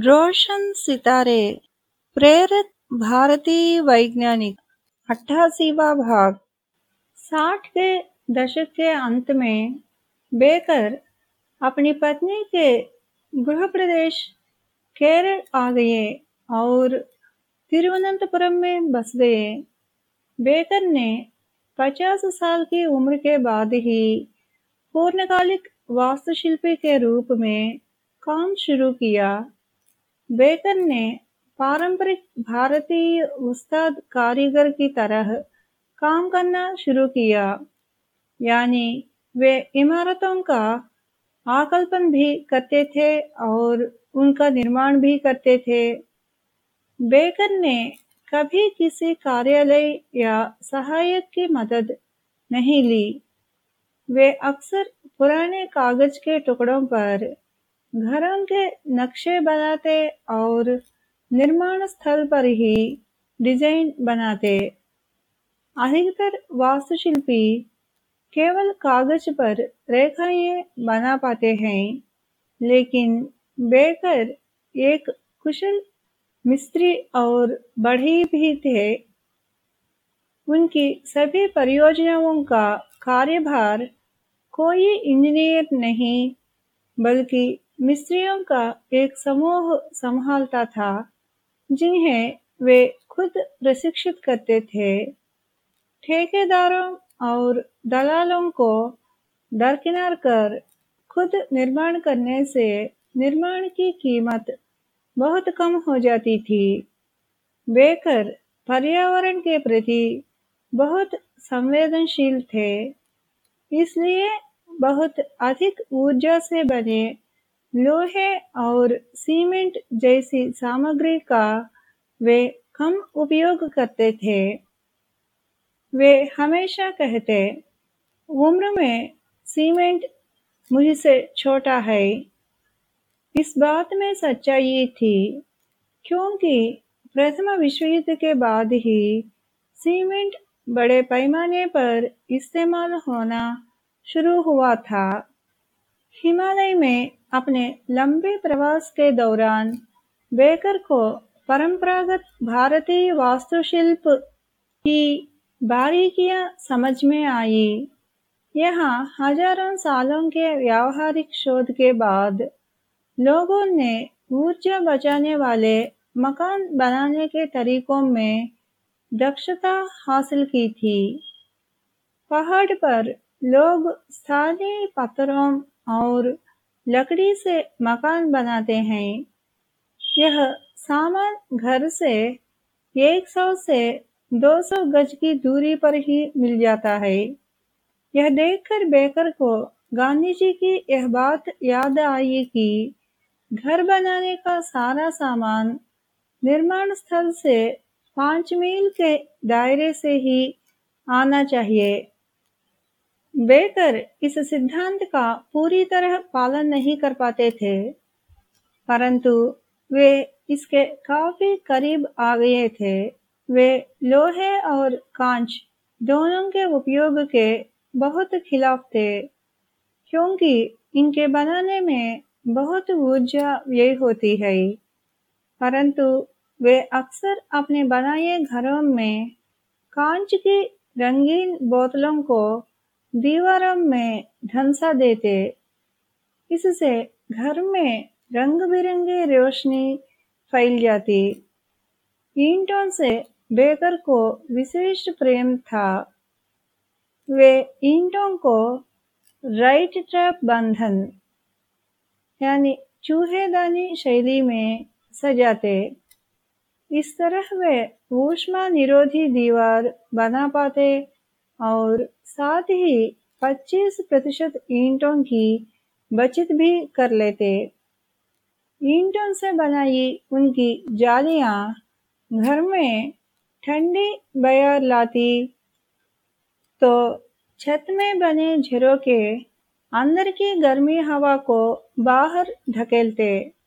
रोशन सितारे, प्रेरित भारतीय वैज्ञानिक, अट्ठासीवा भाग। साठ के दशक के अंत में बेकर अपनी पत्नी के गृह प्रदेश केरल आ गए और तिरुवनंतपुरम में बस गए। बेकर ने 50 साल की उम्र के बाद ही पूर्णकालिक वास्तुशिल्पी के रूप में काम शुरू किया। बेकर ने पारंपरिक भारतीय उस्ताद कारीगर की तरह काम करना शुरू किया। यानी वे इमारतों का आकल्पन भी करते थे और उनका निर्माण भी करते थे। बेकन ने कभी किसी कार्यालय या सहायक की मदद नहीं ली। वे अक्सर पुराने कागज़ के टुकड़ों पर घरों के नक्शे बनाते और निर्माण स्थल पर ही डिज़ाइन बनाते। अधिकतर वास्तुशिल्पी केवल कागज़ पर रेखाएँ बना पाते हैं, लेकिन बेकर एक कुशल मिस्त्री और बढ़ी भी थे उनकी सभी परियोजनाओं का कार्यभार कोई इंजीनियर नहीं, बल्कि मिस्त्रियों का एक समूह संभालता था, जिन्हें वे खुद प्रशिक्षित करते थे। ठेकेदारों और दलालों को दरकिनार कर खुद निर्माण करने से निर्माण की कीमत बहुत कम हो जाती थी। बेकर पर्यावरण के प्रति बहुत संवेदनशील थे, इसलिए बहुत अधिक ऊर्जा से बने लोहे और सीमेंट जैसी सामग्री का वे कम उपयोग करते थे। वे हमेशा कहते, उम्र में सीमेंट मुझसे छोटा है। इस बात में सच्चाई थी, क्योंकि प्रथम विश्व युद्ध के बाद ही सीमेंट बड़े पैमाने पर इस्तेमाल होना शुरू हुआ था। हिमालय में अपने लंबे प्रवास के दौरान बेकर को परंपरागत भारतीय वास्तुशिल्प की बारीकियाँ समझ में आई। यहाँ हज़ारों सालों के व्यावहारिक शोध के बाद लोगों ने ऊर्जा बचाने वाले मकान बनाने के तरीकों में दक्षता हासिल की थी। पहाड़ पर लोग स्थानीय पत्थरों और लकड़ी से मकान बनाते हैं। यह सामान घर से 100 से 200 गज की दूरी पर ही मिल जाता है। यह देखकर बेकर को गांधी जी की यह बात याद आई कि घर बनाने का सारा सामान निर्माण स्थल से पाँच मील के दायरे से ही आना चाहिए। बेकर इस सिद्धांत का पूरी तरह पालन नहीं कर पाते थे, परंतु वे इसके काफ़ी करीब आ गए थे। वे लोहे और कांच दोनों के उपयोग के बहुत खिलाफ थे, क्योंकि इनके बनाने में बहुत ऊर्जा व्यय होती है। परंतु वे अक्सर अपने बनाए घरों में कांच की रंगीन बोतलों को दीवारों में धंसा देते, इससे घर में रंग बिरंगी रोशनी फैल जाती। ईंटों से बेकर को विशेष प्रेम था। वे ईंटों को राइट ट्रैप बंधन, यानी चूहेदानी शैली में सजाते। इस तरह वे ऊष्मा निरोधी दीवार बना पाते और साथ ही 25 प्रतिशत ईंटों की बचत भी कर लेते। ईंटों से बनाई उनकी जालियाँ घर में ठंडी बयार लाती। तो छत में बने झरोके अंदर की गर्मी हवा को बाहर धकेलते।